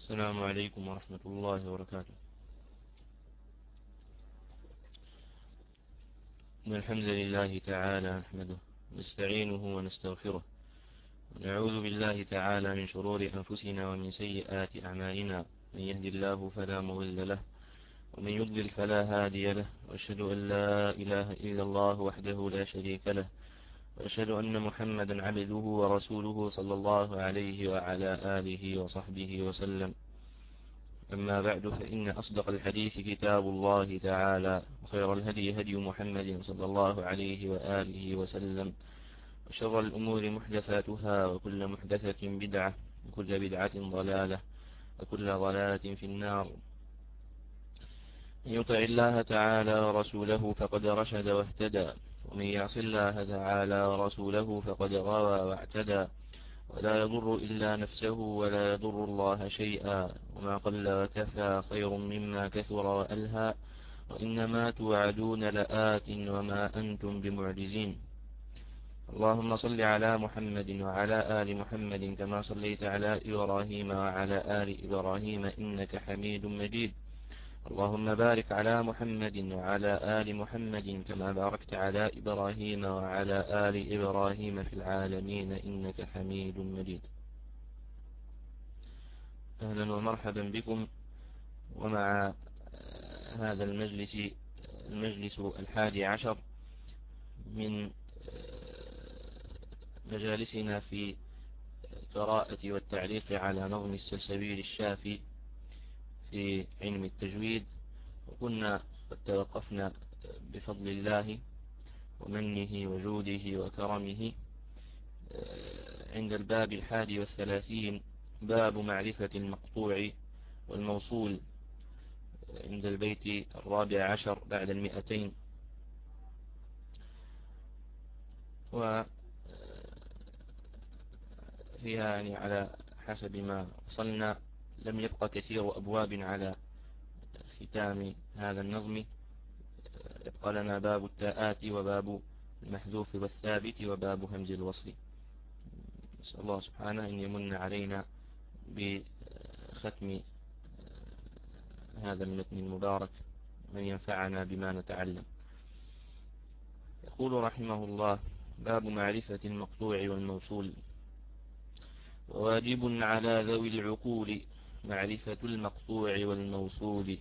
السلام عليكم ورحمة الله وبركاته. إن الحمد لله تعالى نحمده نستعينه ونستغفره ونعوذ بالله تعالى من شرور أنفسنا ومن سيئات أعمالنا. من يهد الله فلا مضل له ومن يضلل فلا هادي له. وأشهد أن لا إله إلا الله وحده لا شريك له. وأشهد أن محمدا عبده ورسوله صلى الله عليه وعلى آله وصحبه وسلم. أما بعد فإن أصدق الحديث كتاب الله تعالى وخير الهدي هدي محمد صلى الله عليه وآله وسلم. وشر الأمور محدثاتها وكل محدثة بدعة وكل بدعة ضلالة وكل ضلالة في النار. من يطع الله تعالى ورسوله فقد رشد واهتدى. ومن يعص الله تعالى ورسوله فقد غوى واعتدى ولا يضر إلا نفسه ولا يضر الله شيئا وما قل وكفى خير مما كثر وألهى وإنما توعدون لآت وما أنتم بمعجزين اللهم صل على محمد وعلى آل محمد كما صليت على إبراهيم وعلى آل إبراهيم إنك حميد مجيد اللهم بارك على محمد وعلى آل محمد كما باركت على إبراهيم وعلى آل إبراهيم في العالمين إنك حميد مجيد. أهلا ومرحبا بكم. ومع هذا المجلس المجلس الحادي عشر من مجالسنا في القراءة والتعليق على نظم السلسبيل الشافي في علم التجويد وكنا قد توقفنا بفضل الله ومنه وجوده وكرمه. آه، عند الباب الحادي والثلاثين باب معرفة المقطوع والموصول عند البيت الرابع عشر بعد المئتين. و فيها يعني على حسب ما وصلنا. لم يبقى كثير أبواب على ختام هذا النظم. يبقى لنا باب التاءات وباب المحذوف والثابت وباب همز الوصل. نسأل الله سبحانه أن يمن علينا بختم هذا المتن المبارك من ينفعنا بما نتعلم. يقول رحمه الله باب معرفة المقطوع والموصول. وواجب على ذوي العقول معرفة المقطوع والموصول.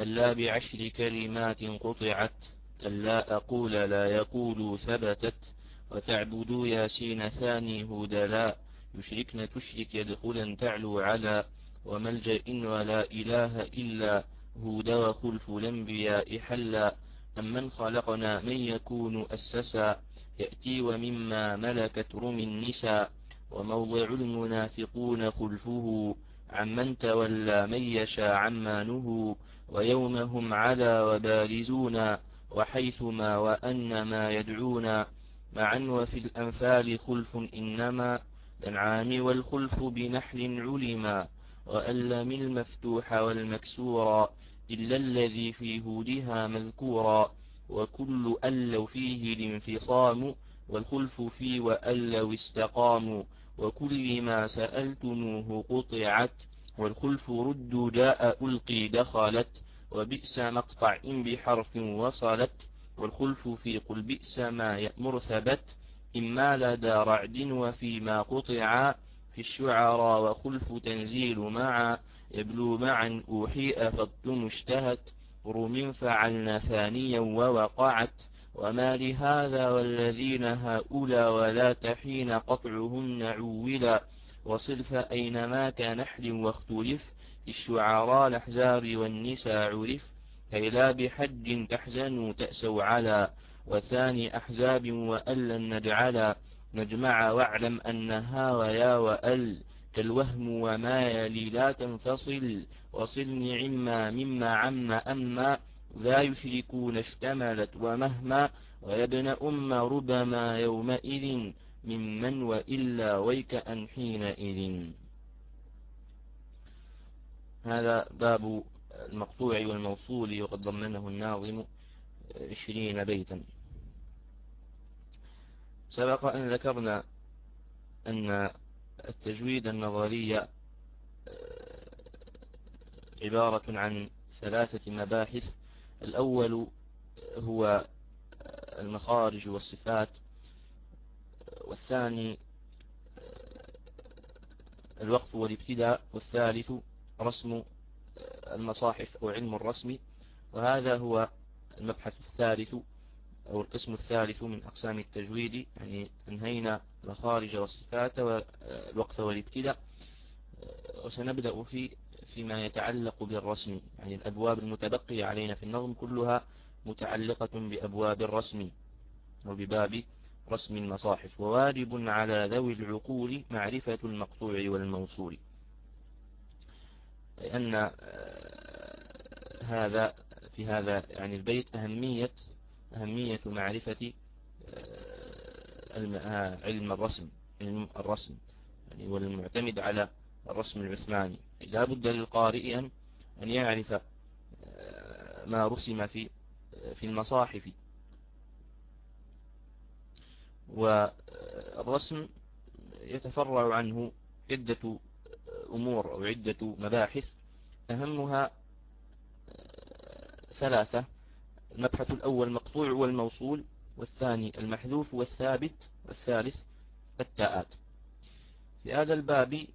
ألا بعشر كلمات قطعت ألا أقول لا يقول ثبتت. وتعبدوا ياسين ثاني هدلا يشركن تشرك يدخلا تعلو على. وملجأ ولا إله إلا هود وخلف الأنبياء حلا. أمن خلقنا من يكون أسسا يأتي ومما ملكت رم النساء. وموضع المنافقون خلفه عمن تولى من يشاء عما نهوا ويوم هم على وبارزون وحيثما وأنما يدعون معا وفي الأنفال خلف إنما الأنعام والخلف بنحل علما وألم المفتوح والمكسورا إلا الذي في هودها مذكورا وكل ألو فيه الانفصام والخلف في وألو استقاموا وكل ما سألتموه قطعت والخلف رد جاء ألقي دخلت وبئس مقطع إن بحرف وصلت والخلف في قل بئس ما يأمر ثبت إما لدى رعد وفيما قطع في الشعراء وخلف تنزيل معا يبلو معا أوحي أفضت مشتهت رم فعلن ثانيا ووقعت وما لهذا والذين هؤلاء ولا تحين قطعهن عولا وصلف أينما كنحل واختلف الشعراء الأحزاب والنساء عرف كي لا بحج تحزنوا تأسوا على وثاني أحزاب وألا نجعلا نجمع واعلم أنها ويا وأل كالوهم وما يلي لا تنفصل وصل نعما مما عم أما لا يشركون اشتملت ومهما ويبن أم ربما يومئذ ممن وإلا ويك أن حينئذ. هذا باب المقطوع والموصول وقد ضمنه الناظم عشرين بيتا. سبق أن ذكرنا أن التجويد النظري عبارة عن ثلاثة مباحث الأول هو المخارج والصفات والثاني الوقف والابتداء والثالث رسم المصاحف أو علم الرسم. وهذا هو المبحث الثالث أو القسم الثالث من أقسام التجويد يعني أنهينا المخارج والصفات والوقف والابتداء. وسنبدأ في فيما يتعلق بالرسم. يعني الأبواب المتبقية علينا في النظم كلها متعلقة بأبواب الرسم وبباب رسم المصاحف وواجب على ذوي العقول معرفة المقطوع والموصول. لأن آه، هذا في هذا يعني البيت أهمية أهمية معرفة آه، علم الرسم علم الرسم. يعني والمعتمد على الرسم العثماني. لا بد للقارئ أن يعرف آه، ما رسم في في المصاحف. والرسم يتفرع عنه عدة أمور أو عدة مباحث. أهمها ثلاثة المبحث الأول مقطوع والموصول والثاني المحذوف والثابت والثالث التاءات. في هذا الباب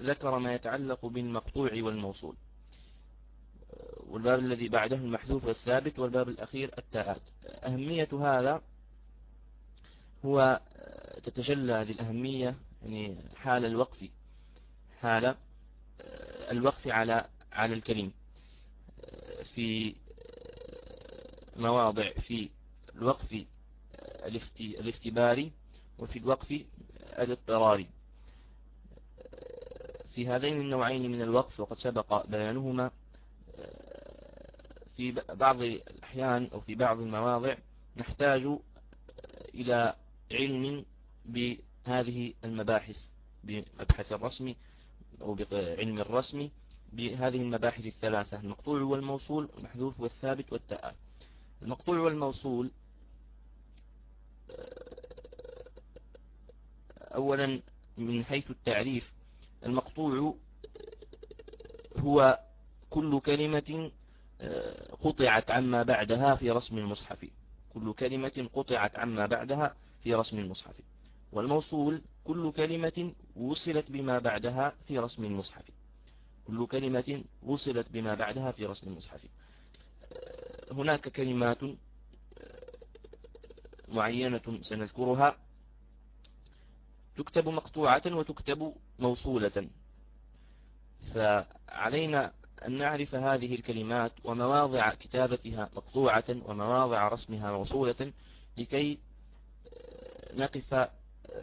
ذكر ما يتعلق بالمقطوع والموصول. والباب الذي بعده المحذوف والثابت والباب الأخير التاءات. أهمية هذا هو تتجلى هذه الأهمية يعني حال الوقف حال الوقف على على الكلم في مواضع في الوقف الاختباري وفي الوقف الاضطراري. في هذين النوعين من الوقف وقد سبق بيانهما في بعض الأحيان أو في بعض المواضع نحتاج إلى علم بهذه المباحث بمبحث الرسم أو بعلم الرسم بهذه المباحث الثلاثة المقطوع والموصول المحذوف والثابت والتاء. المقطوع والموصول أولا من حيث التعريف المقطوع هو كل كلمة قطعت عما بعدها في رسم المصحف. كل كلمة قطعت عما بعدها في رسم المصحف. والموصول كل كلمة وصلت بما بعدها في رسم المصحف. كل كلمة وصلت بما بعدها في رسم المصحف. هناك كلمات معينة سنذكرها. تكتب مقطوعة وتكتب موصولة. فعلينا أن نعرف هذه الكلمات ومواضع كتابتها مقطوعة ومواضع رسمها موصولة لكي نقف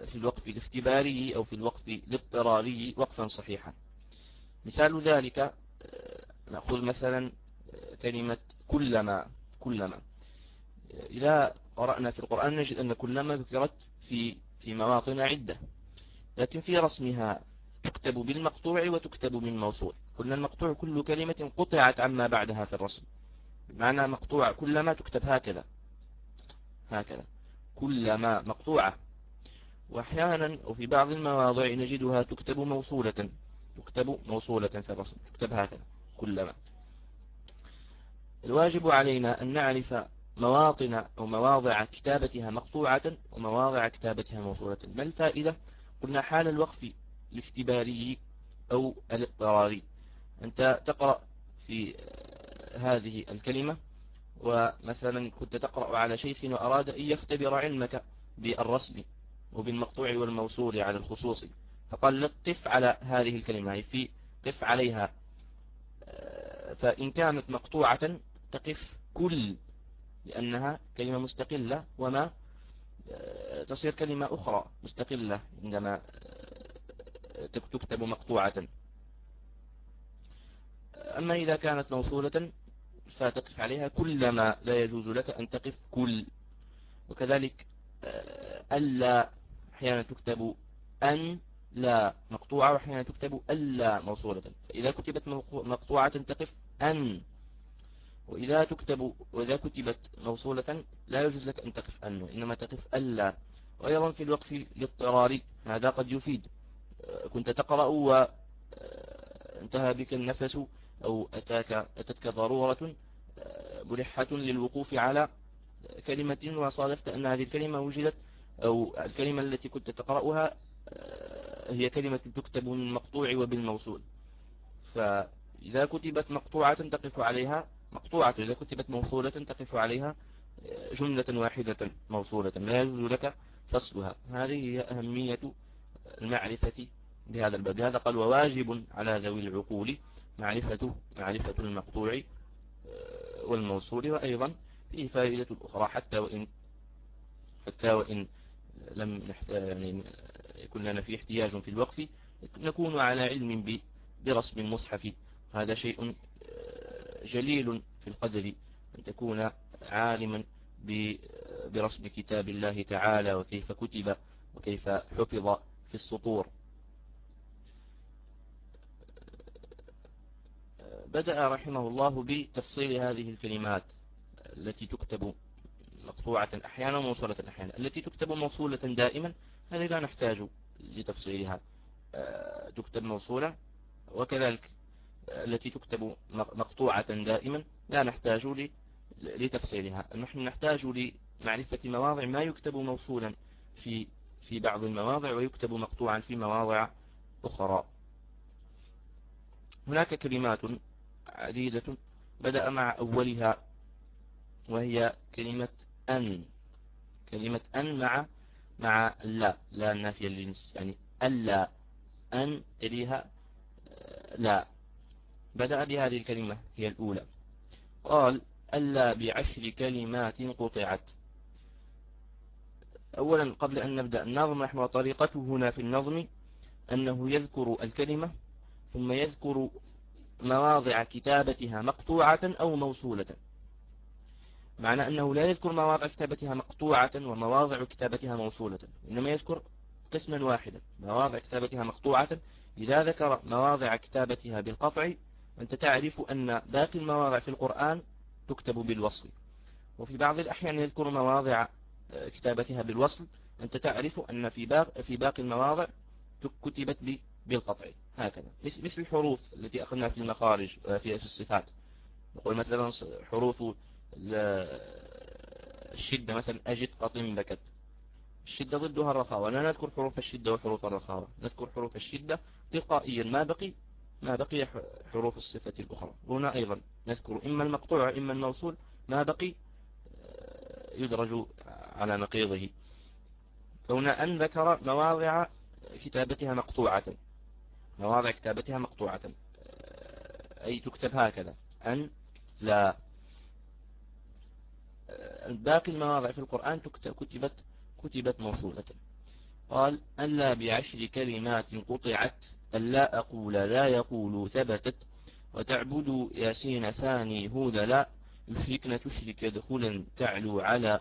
في الوقف الاختباري أو في الوقف الاضطراري وقفا صحيحا. مثال ذلك نأخذ مثلا كلمة كلما كلما. إذا قرأنا في القرآن نجد أن كلما ذكرت في في مواطن عدة لكن في رسمها تكتب بالمقطوع وتكتب بالموصول. قلنا المقطوع كل كلمة قطعت عما بعدها في الرسم. معنى مقطوع كلما تكتب هكذا هكذا. كلما مقطوعة. وأحيانا وفي بعض المواضع نجدها تكتب موصولة تكتب موصولة في الرسم تكتب هكذا كلما. الواجب علينا أن نعرف مواطن أو مواضع كتابتها مقطوعة ومواضع كتابتها موصولة. ما الفائدة؟ قلنا حال الوقف الاختباري أو الاضطراري. أنت تقرأ في هذه الكلمة ومثلا كنت تقرأ على شيخ وأراد أن يختبر علمك بالرسم وبالمقطوع والموصول على الخصوص. فقال لك قف على هذه الكلمة في قف عليها. فإن كانت مقطوعة تقف كل لأنها كلمة مستقلة وما تصير كلمة أخرى مستقلة عندما تكتب مقطوعة. أما إذا كانت موصولة فتقف عليها كلما لا يجوز لك أن تقف كل. وكذلك ألا أحيانا تكتب أن لا مقطوعة وأحيانا تكتب ألا موصولة. فإذا كتبت مقطوعة تقف أن. وإذا تكتب وإذا كتبت موصولة لا يجوز لك أن تقف أن إنما تقف ألا. وأيضا في الوقف الاضطراري هذا قد يفيد. كنت تقرأ انتهى بك النفس أو أتاك أتتك ضرورة ملحة للوقوف على كلمة وصادفت أن هذه الكلمة وجدت أو الكلمة التي كنت تقرأها هي كلمة تكتب بالمقطوع وبالموصول. فإذا كتبت مقطوعة تقف عليها مقطوعة إذا كتبت موصولة تقف عليها جملة واحدة موصولة لا يجوز لك فصلها. هذه هي أهمية المعرفة بهذا الباب. هذا قال وواجب على ذوي العقول معرفة معرفة المقطوع آه، والموصول وأيضا فيه فائدة أخرى. حتى وإن حتى وإن لم يعني يكون لنا فيه احتياج في الوقف نكون على علم برسم المصحف هذا شيء جليل في القدر أن تكون عالما برسم كتاب الله تعالى وكيف كتب وكيف حفظ في السطور. بدأ رحمه الله بتفصيل هذه الكلمات التي تكتب مقطوعة أحيانا وموصولة أحيانا. التي تكتب موصولة دائما هذه لا نحتاج لتفصيلها. آه، تكتب موصولة وكذلك التي تكتب مقطوعة دائما لا نحتاج لتفصيلها. نحن نحتاج لمعرفة مواضع ما يكتب موصولا في في بعض المواضع ويكتب مقطوعا في مواضع أخرى. هناك كلمات عديدة بدأ مع أولها وهي كلمة أن. كلمة أن مع مع لا. لا نافية الجنس يعني ألا. أن تليها لا. بدأ بهذه الكلمة هي الأولى. قال ألا بعشر كلمات قطعت. أولا قبل أن نبدأ النظم نحن طريقته هنا في النظم أنه يذكر الكلمة ثم يذكر مواضع كتابتها مقطوعة أو موصولة. معنى أنه لا يذكر مواضع كتابتها مقطوعة ومواضع كتابتها موصولة إنما يذكر قسما واحدا مواضع كتابتها مقطوعة إذا ذكر مواضع كتابتها بالقطع أنت تعرف أن باقي المواضع في القرآن تكتب بالوصل. وفي بعض الأحيان يذكر مواضع آه، كتابتها بالوصل. أنت تعرف أن في باقي, في باقي المواضع كتبت بالقطع. هكذا. مثل الحروف التي أخذنا في المخارج آه، في الصفات. نقول مثلا حروف الشدة مثلا أجد قطن بكت. الشدة ضدها الرخاوة لا نذكر حروف الشدة وحروف الرخاوة نذكر حروف الشدة تلقائيا ما بقي ما بقي حروف الصفة الأخرى. هنا أيضا نذكر إما المقطوع إما الموصول. ما بقي؟ آه، يدرج على نقيضه. فهنا أن ذكر مواضع كتابتها مقطوعة. مواضع كتابتها مقطوعة. آه، أي تكتب هكذا. أن لا. آه، باقي المواضع في القرآن تكتب كتبت كتبت موصولة. قال ألا بعشر كلمات قطعت. ألا أقول لا يقول ثبتت وتعبد ياسين ثاني هود لا يشركن تشرك دخلا تعلو على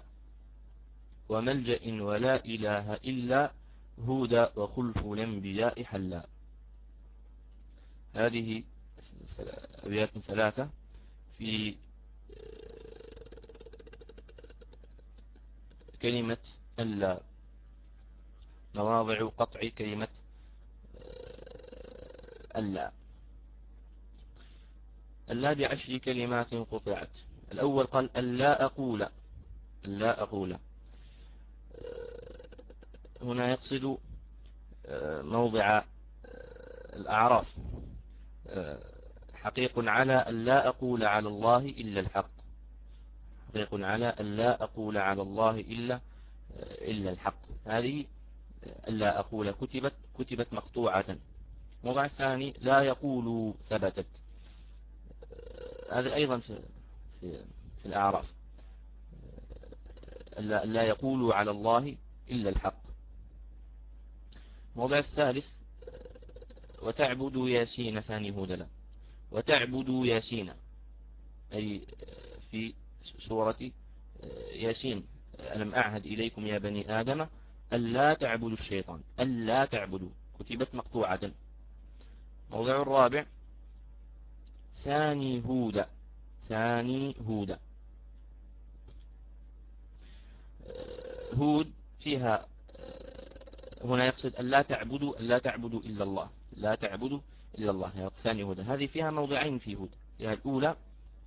وملجأ ولا إله إلا هود وخلف الأنبياء حلا. هذه أبيات ثلاثة في كلمة ألا. مواضع قطع كلمة ألا. ألا بعشر كلمات قطعت. الأول قال ألا أقول. ألا أقول. هنا يقصد موضع الأعراف. حقيق على أن لا أقول على الله إلا الحق. حقيق على أن لا أقول على الله إلا إلا الحق. هذه لا أقول كتبت كتبت مقطوعة. موضع الثاني لا يقول ثبتت. هذا أيضا في, في, في الأعراف. لا يقول على الله إلا الحق. موضع الثالث وتعبد ياسين ثاني هودلا وتعبد ياسين أي في سورة ياسين. ألم أعهد إليكم يا بني آدم ألا تعبدوا الشيطان ألا تعبدوا. كتبت مقطوعة. موضع الرابع. ثاني هود. ثاني هود. هود فيها هنا يقصد أن لا تعبدوا أن لا تعبدوا إلا الله. لا تعبدوا إلا الله. ثاني هود. هذه فيها موضعين في هود. فيها الأولى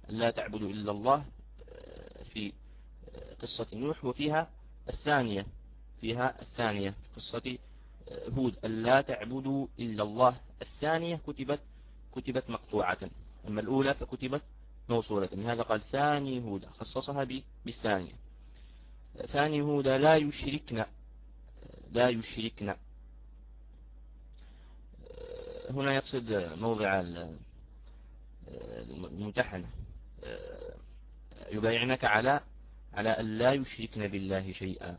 لا تعبدوا إلا الله آه، في آه، قصة نوح وفيها الثانية. فيها الثانية في قصة آه، هود ألا تعبدوا إلا الله. الثانية كتبت كتبت مقطوعة. أما الأولى فكتبت موصولة. لهذا قال ثاني هود خصصها بالثانية. ثاني هود لا يشركنا لا يشركنا هنا يقصد موضع الممتحنة. يبايعنك على على أن لا يشركن بالله شيئا.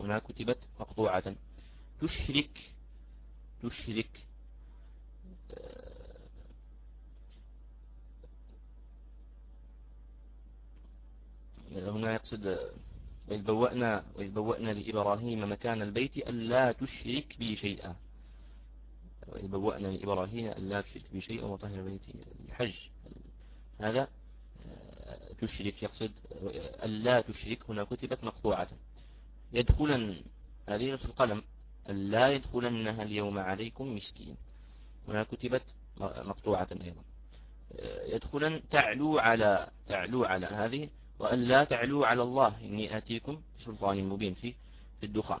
هنا كتبت مقطوعة. تشرك تشرك هنا يقصد وإذ بوأنا, وإذ بوأنا لإبراهيم مكان البيت ألا تشرك بي شيئا. وإذ بوأنا لإبراهيم ألا تشرك بي شيئا وطهر بيتي الحج هذا آه، تشرك يقصد ألا تشرك. هنا كتبت مقطوعة. يدخلن هذه في القلم. ألا يدخلنها اليوم عليكم مسكين. هنا كتبت مقطوعة أيضا. يدخلن تعلو على تعلو على هذه وأن لا تعلوا على الله إني آتيكم بسلطان مبين في في الدخان.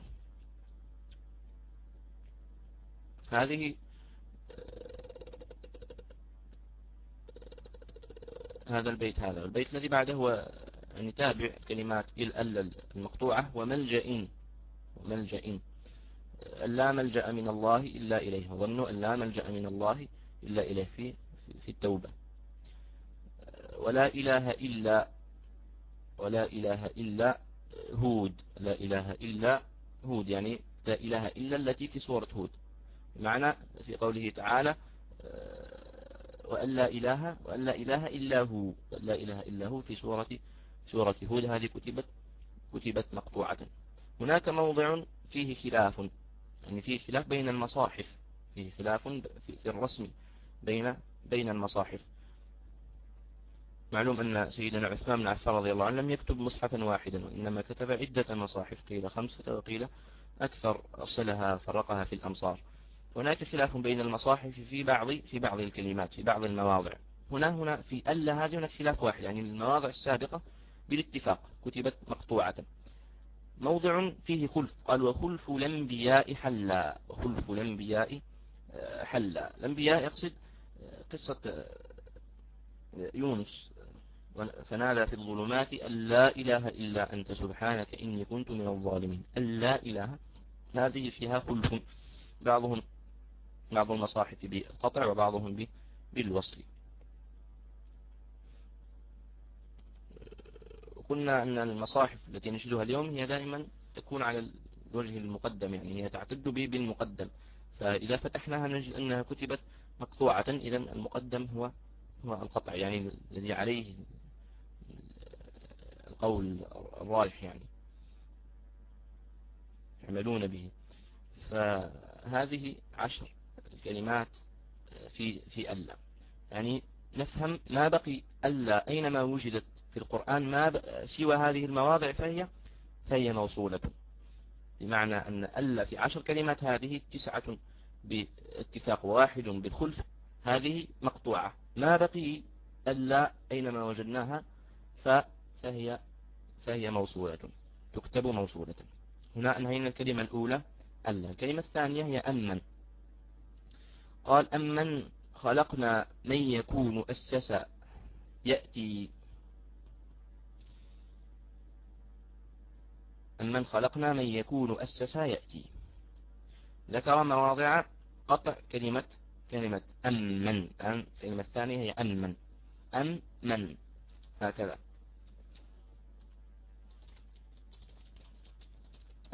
هذه هذا البيت هذا. البيت الذي بعده هو يعني تابع كلمات ال المقطوعة. وملجأ وملجأ لا ملجأ من الله إلا إليه. ظنوا أن لا ملجأ من الله إلا إليه في في التوبة. ولا إله إلا ولا إله إلا هود. لا إله إلا هود يعني لا إله إلا التي في سورة هود. بمعنى في قوله تعالى آه، وأن لا إله وأن لا إله إلا هو. لا إله إلا هو في سورة سورة هود. هذه كتبت كتبت مقطوعة. هناك موضع فيه خلاف. يعني فيه خلاف بين المصاحف فيه خلاف في الرسم بين بين المصاحف. معلوم أن سيدنا عثمان بن عفان رضي الله عنه لم يكتب مصحفا واحدا وإنما كتب عدة مصاحف قيل خمسة وقيل أكثر أرسلها فرقها في الأمصار. هناك خلاف بين المصاحف في بعض في بعض الكلمات في بعض المواضع. هنا هنا في ألا هذه هناك خلاف واحد يعني المواضع السابقة بالاتفاق كتبت مقطوعة. موضع فيه خلف. قال وخلف الأنبياء حلا. وخلف الأنبياء آه، حلا. الأنبياء يقصد آه، قصة آه، يونس. فنادى في الظلمات أن لا إله إلا أنت سبحانك إني كنت من الظالمين. أن لا إله هذه فيها خلف. بعضهم بعض المصاحف بالقطع وبعضهم بالوصل. قلنا أن المصاحف التي نشهدها اليوم هي دائما تكون على الوجه المقدم يعني هي تعتد بالمقدم. فإذا فتحناها نجد أنها كتبت مقطوعة إذا المقدم هو هو القطع يعني الذي عليه القول الراجح يعني يعملون به. فهذه عشر الكلمات في في ألا. يعني نفهم ما بقي ألا أينما وجدت في القرآن ما سوى هذه المواضع فهي فهي موصولة. بمعنى أن ألا في عشر كلمات هذه تسعة باتفاق واحد بالخلف هذه مقطوعة. ما بقي ألا أينما وجدناها فهي فهي موصولة تكتب موصولة. هنا أنهينا الكلمة الأولى ألا. الكلمة الثانية هي أمن. قال أمن خلقنا من يكون أسس يأتي أمن خلقنا من يكون أسس يأتي. ذكر مواضع قطع كلمة كلمة أمن أم الكلمة الثانية هي أمن أمن هكذا.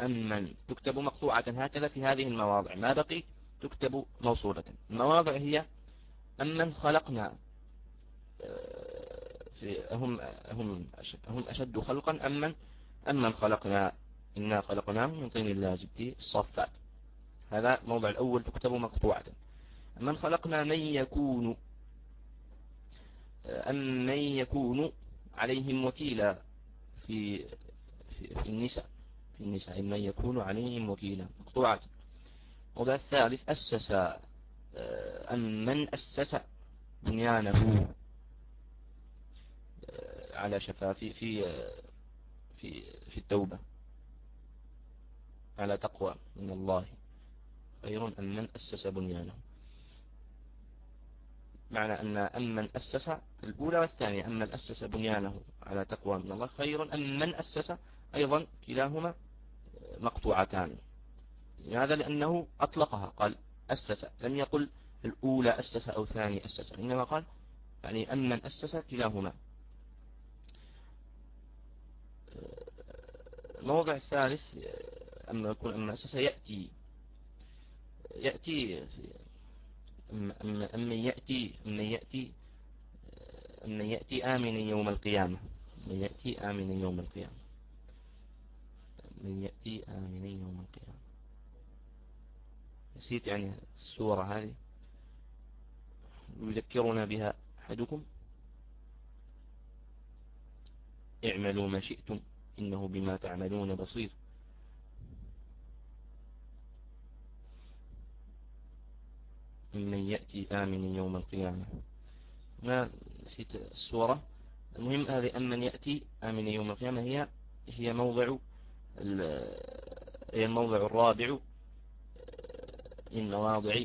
أمن تكتب مقطوعة هكذا في هذه المواضع. ما بقي؟ تكتب موصولة. المواضع هي أمن خلقنا. آه، في هم هم هم أشد خلقا أمن أمن خلقنا إنا خلقناهم من طين اللازم في الصفات هذا موضع الأول تكتب مقطوعة. أمن خلقنا من يكون آه، أم من يكون عليهم وكيلا في في, في النساء. في النساء من يكون عليهم وكيلا. مقطوعات الموضع الثالث أسس آه، أم من أسس بنيانه آه، على شفا في في في التوبة. على تقوى من الله. خير أم من أسس بنيانه. معنى أن أم من أسس الأولى والثانية. أم من أسس بنيانه على تقوى من الله. خير أم من أسس أيضا كلاهما مقطوعتان. لماذا؟ لأنه أطلقها. قال أسس. لم يقل الأولى أسس أو ثاني أسس. إنما قال يعني أم من أسس كلاهما. الموضع الثالث أما يكون أما أسس يأتي يأتي أما أما يأتي أما يأتي أما يأتي آمنا يوم القيامة. من يأتي آمنا يوم القيامة. من يأتي آمنا يوم القيامة. نسيت يعني السورة هذه. يذكرنا بها أحدكم. اعملوا ما شئتم. إنه بما تعملون بصير. من يأتي آمن يوم القيامة. ما نسيت السورة؟ المهم هذه أمن يأتي آمن يوم القيامة هي هي موضع هي الموضع الرابع من مواضع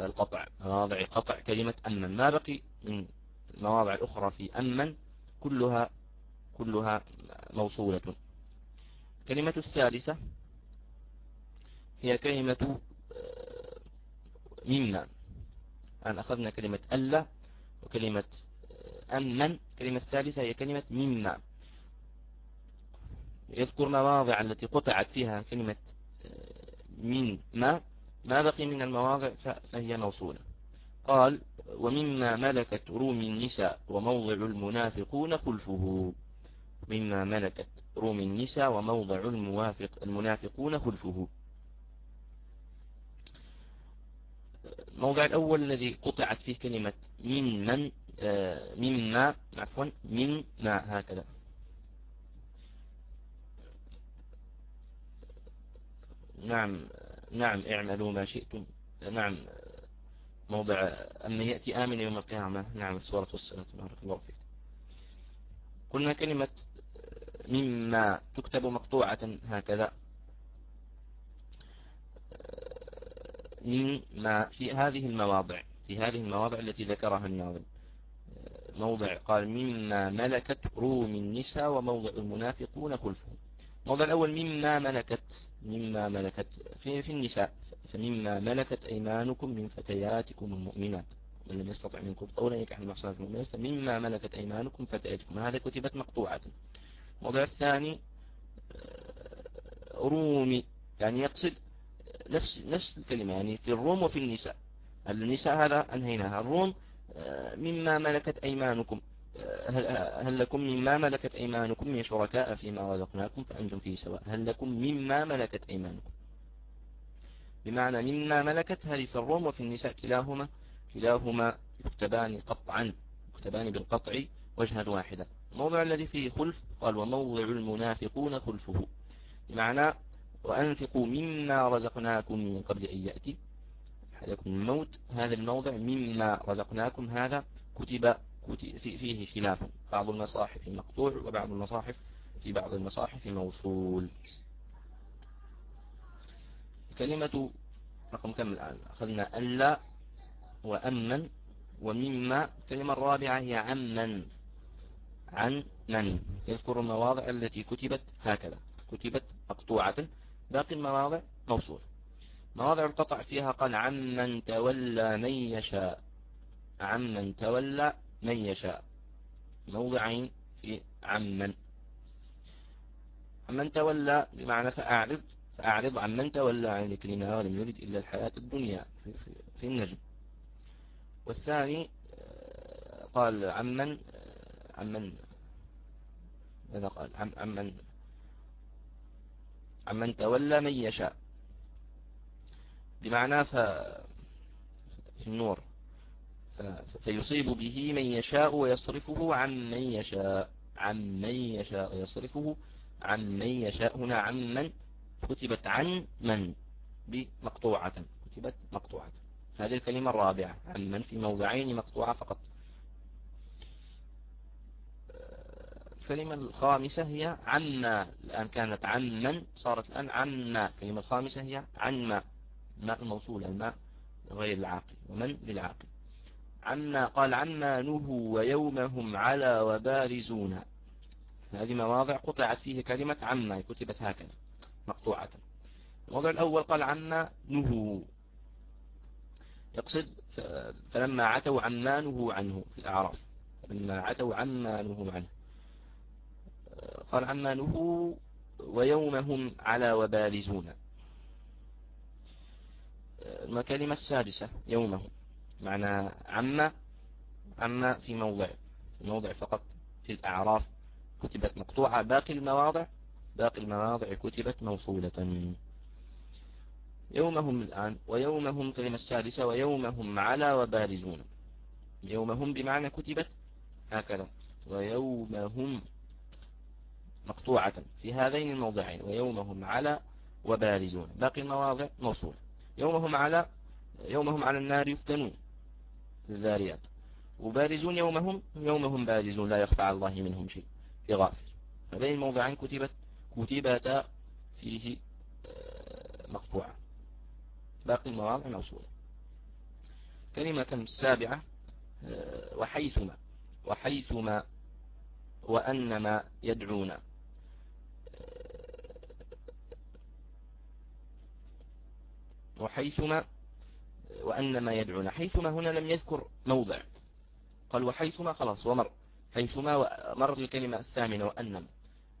القطع. مواضع قطع كلمة أمن. ما بقي من المواضع الأخرى في أمن؟ كلها كلها موصولة. كلمة الثالثة هي كلمة آه، مما الآن أخذنا كلمة ألا وكلمة آه، أمن كلمة الثالثة هي كلمة مما يذكر مواضع التي قطعت فيها كلمة آه، من ما ما بقي من المواضع؟ فهي موصولة. قال ومما ملكت روم النساء وموضع المنافقون خلفه. مما ملكت روم النساء وموضع الموافق المنافقون خلفه. الموضع الأول الذي قطعت فيه كلمة من من آه، مما عفوا من ما هكذا. نعم نعم اعملوا ما شئتم. نعم موضع أما يأتي آمن يوم القيامة. نعم السورة والسنة بارك الله فيك. قلنا كلمة مما تكتب مقطوعة هكذا. مما في هذه المواضع في هذه المواضع التي ذكرها الناظم. موضع قال مما ملكت روم النساء وموضع المنافقون خلفهم الموضع الأول مما ملكت مما ملكت في, في النساء. فمما ملكت أيمانكم من فتياتكم المؤمنات. من لم يستطع منكم قولا يكحل المحصنات المؤمنات فمما ملكت أيمانكم فتياتكم. هذا كتبت مقطوعة. الموضع الثاني آه، رومي يعني يقصد نفس نفس الكلمة يعني في الروم وفي النساء. النساء هذا أنهيناها؟ الروم آه، مما ملكت أيمانكم. آه، هل, هل لكم مما ملكت أيمانكم من شركاء فيما رزقناكم فأنتم فيه سواء. هل لكم مما ملكت أيمانكم؟ بمعنى مما ملكت هذه في الروم وفي النساء كلاهما كلاهما يكتبان قطعا يكتبان بالقطع وجها واحدا الموضع الذي فيه خلف قال وموضع المنافقون خلفه. بمعنى وأنفقوا مما رزقناكم من قبل أن يأتي. أحدكم الموت. هذا الموضع مما رزقناكم. هذا كتب فيه خلاف. بعض المصاحف مقطوع وبعض المصاحف في بعض المصاحف موصول. كلمة رقم كم الآن؟ أخذنا ألا وأمن ومما. الكلمة الرابعة هي عمن. عن من يذكر المواضع التي كتبت هكذا. كتبت مقطوعة باقي المواضع موصول. مواضع القطع فيها قال عمن تولى من يشاء. عمن تولى من يشاء. موضعين في عمن. عمن تولى بمعنى فأعرض. فأعرض عن من تولى عن ذكرنا ولم يرد إلا الحياة الدنيا في, في, النجم. والثاني آه، قال عمن عمن ماذا قال عم عمن عمن تولى من يشاء. بمعنى ف في النور. فيصيب به من يشاء ويصرفه عن من يشاء. عن من يشاء ويصرفه عن من يشاء. هنا عن من كتبت عن من؟ بمقطوعة. كتبت مقطوعة. هذه الكلمة الرابعة. عمن في موضعين مقطوعة فقط. الكلمة الخامسة هي عنا الآن كانت عمن صارت الآن عنا الكلمة الخامسة هي عما ماء الموصول الماء غير العاقل. ومن؟ للعاقل. عنا قال عما نهوا ويومهم على وبارزون. هذه مواضع قطعت فيه كلمة عما كتبت هكذا مقطوعة. الموضع الأول قال عما نهوا. يقصد فلما عتوا عما نهوا عنه في الأعراف. فلما عتوا عما نهوا عنه. قال عما نهوا ويومهم على وبارزون الكلمة السادسة يومهم. معنى عما عما في موضع في موضع فقط في الأعراف كتبت مقطوعة باقي المواضع باقي المواضع كتبت موصولة. يومهم الآن ويومهم كلمة السادسة ويومهم على وبارزون يومهم بمعنى كتبت هكذا. ويومهم مقطوعة في هذين الموضعين ويومهم على وبارزون. باقي المواضع موصولة يومهم على يومهم على النار يفتنون. الذاريات. وبارزون يومهم يومهم بارزون لا يخفى على الله منهم شيء. في هذين الموضعين كتبت كتبتا فيه آه، مقطوعة. باقي المواضع موصولة كلمة السابعة آه، وحيثما وحيثما وأنما يدعون. وحيثما وأنما يدعون حيثما هنا لم يذكر موضع. قال وحيثما خلاص ومر. حيثما ومر الكلمة الثامنة وأنما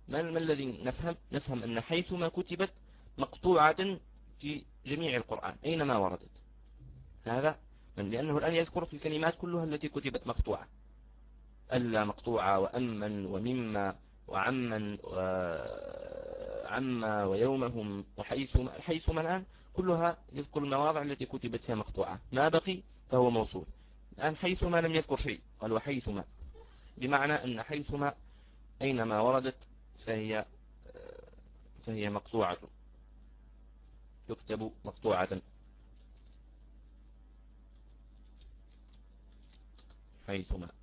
ما, الذي نفهم؟ نفهم أن حيثما كتبت مقطوعة في جميع القرآن. أينما وردت؟ هذا لأنه الآن يذكر في الكلمات كلها التي كتبت مقطوعة. ألا مقطوعة وأمن ومما وعمن وعما ويومهم وحيثما حيثما الآن كلها يذكر المواضع التي كتبت فيها مقطوعة. ما بقي فهو موصول. الآن حيثما لم يذكر شيء. قال وحيثما. بمعنى أن حيثما أينما وردت فهي فهي مقطوعة. يكتب مقطوعة. حيثما.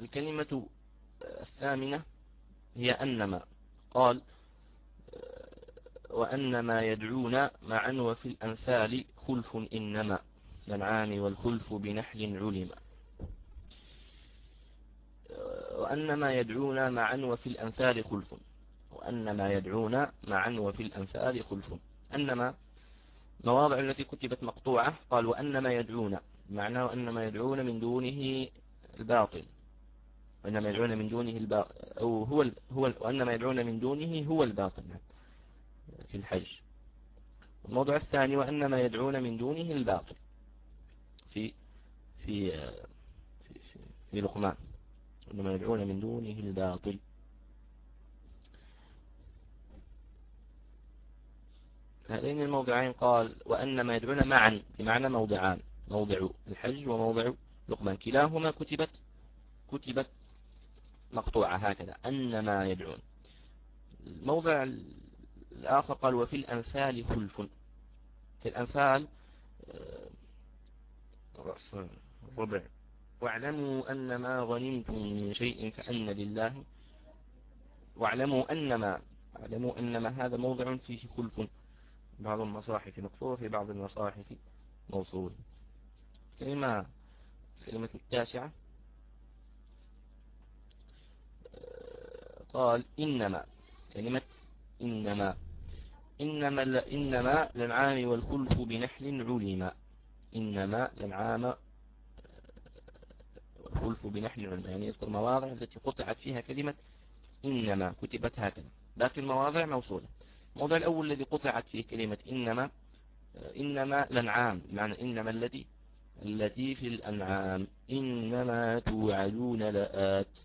الكلمة الثامنة هي أنما. قال وأنما يدعون معا وفي الأمثال خلف إنما العام والخلف بنحل علم. وأنما يدعون معا وفي الأمثال خلف وأنما يدعون معا وفي الأمثال خلف. أنما مواضع التي كتبت مقطوعة قال وأنما يدعون معناه أنما يدعون من دونه الباطل. وإنما يدعون من دونه الباطل. أو هو ال هو ال وإنما يدعون من دونه هو الباطل في الحج. الموضوع الثاني وإنما يدعون من دونه الباطل في في في, في, لقمان. إنما يدعون من دونه الباطل. هذين الموضعين قال وأنما يدعون معا بمعنى موضعان. موضع الحج وموضع لقمان. كلاهما كتبت كتبت مقطوعة هكذا أنما يدعون. الموضع الآخر قال وفي الأنفال خلف. في الأنفال آه، رأس ربع. واعلموا أن ما غنمتم من شيء فأن لله. واعلموا أنما اعلموا أنما هذا موضع فيه خلف. بعض المصاحف مقصور في بعض المصاحف موصول. كلمة كلمة التاسعة قال إنما كلمة إنما. إنما إنما للعام والخلف بنحل علم إنما للعام والخلف بنحل علم يعني يذكر مواضع التي قطعت فيها كلمة إنما كتبت هكذا. باقي المواضع موصولة. الموضع الأول الذي قطعت فيه كلمة إنما إنما الأنعام معنى إنما الذي التي في الأنعام. إنما توعدون لآت.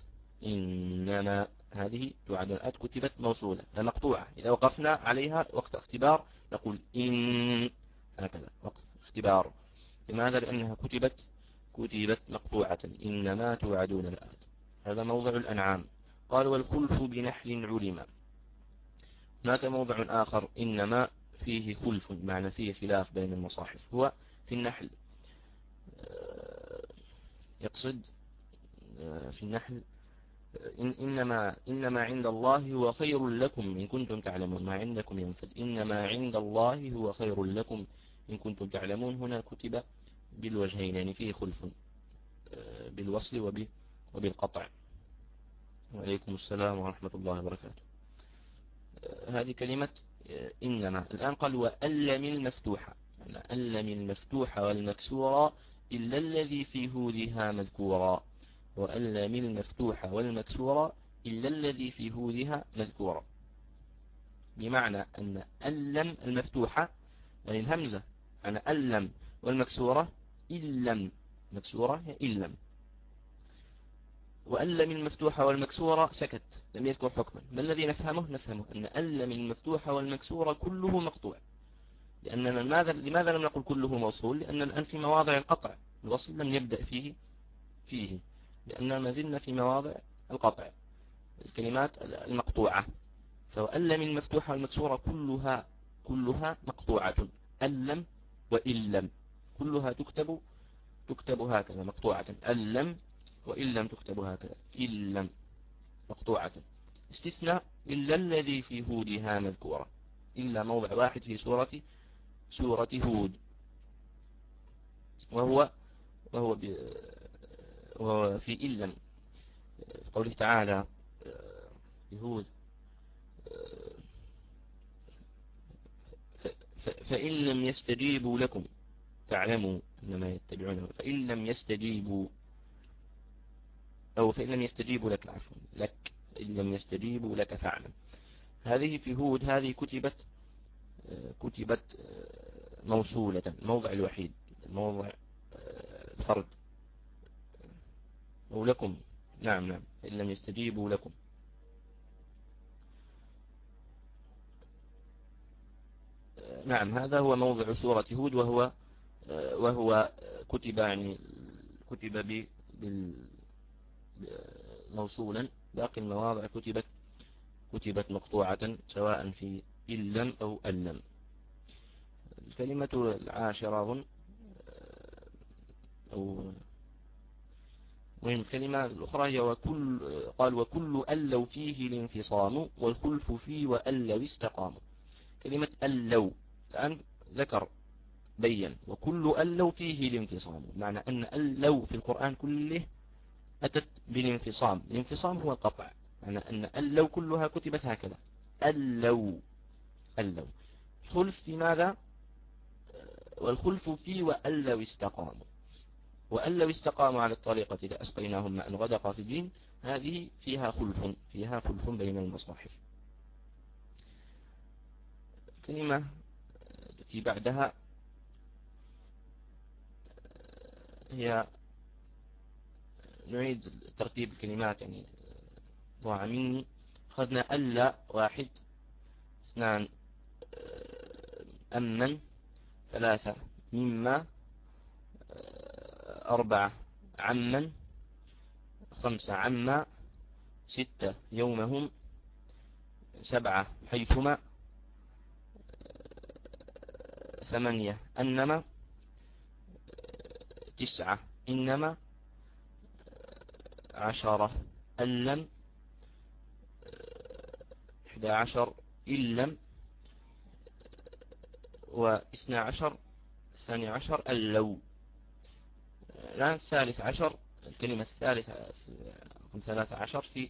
إنما هذه توعد الآت كتبت موصولة مقطوعة. إذا وقفنا عليها وقت اختبار نقول إن هكذا وقت اختبار. لماذا؟ لأنها كتبت كتبت مقطوعة. إنما توعدون الآت هذا موضع الأنعام. قال والخلف بنحل علم. هناك موضع آخر. إنما فيه خلف معنى فيه خلاف بين المصاحف. هو في النحل. يقصد في النحل إن إنما, إنما عند الله هو خير لكم إن كنتم تعلمون. ما عندكم ينفد. إنما عند الله هو خير لكم إن كنتم تعلمون. هنا كتب بالوجهين يعني فيه خلف آه، بالوصل وبالقطع. وعليكم السلام ورحمة الله وبركاته. آه، هذه كلمة آه، إنما. الآن قال وألم المفتوحة ألم المفتوحة والمكسورة إلا الذي في هودها مذكورا. وألم المفتوحة والمكسورة إلا الذي في هودها مذكورا بمعنى أن ألم المفتوحة يعني الهمزة أنا ألم والمكسورة إلم مكسورة إلم. وألم المفتوحة والمكسورة سكت لم يذكر حكما. ما الذي نفهمه؟ نفهمه أن ألم المفتوحة والمكسورة كله مقطوع. لأننا لماذا, لماذا لم نقل كله موصول؟ لأن الآن في مواضع القطع الوصل لم يبدأ فيه فيه. لأننا ما زلنا في مواضع القطع الكلمات المقطوعة. فألم المفتوحة والمكسورة كلها كلها مقطوعة. ألم وإن لم. كلها تكتب تكتب هكذا مقطوعة. ألم وإن لم تكتب هكذا. إن لم مقطوعة. استثناء إلا الذي في هودها مذكورة. إلا موضع واحد في سورة سورة هود. وهو وهو وهو في إلا قوله تعالى في هود فإن لم يستجيبوا لكم فاعلموا أنما يتبعونه فإن لم يستجيبوا أو فإن لم يستجيبوا لك العفو لك فإن لم يستجيبوا لك فاعلم. هذه في هود هذه كتبت كتبت موصولة الموضع الوحيد الموضع الفرد أو لكم. نعم نعم. فإن لم يستجيبوا لكم. نعم هذا هو موضع سورة هود وهو وهو كتب يعني كتب موصولا باقي المواضع كتبت كتبت مقطوعة سواء في إلم أو ألم الكلمة العاشرة أو وين الكلمة الأخرى هي وكل قال وكل ألو فيه الانفصام والخلف فيه وألو استقاموا كلمة ألو الآن ذكر بين وكل ألو فيه الانفصام. معنى أن ألو في القرآن كله أتت بالانفصام. الانفصام هو القطع. معنى أن ألو كلها كتبت هكذا. ألو ألو. خلف في ماذا؟ والخلف فيه وألو استقاموا وألو استقاموا على الطريقة لأسقيناهم ماء غدق في الدين هذه فيها خلف فيها خلف بين المصاحف. الكلمة التي بعدها هي نعيد ترتيب الكلمات يعني ضاع مني. أخذنا ألا واحد اثنان أمن ثلاثة مما أربعة عمن خمسة عما ستة يومهم سبعة حيثما ثمانية أنما تسعة إنما عشرة ألم إحدى عشر إلم واثنى عشر الثاني عشر اللو الآن الثالث عشر الكلمة الثالثة ثلاثة عشر في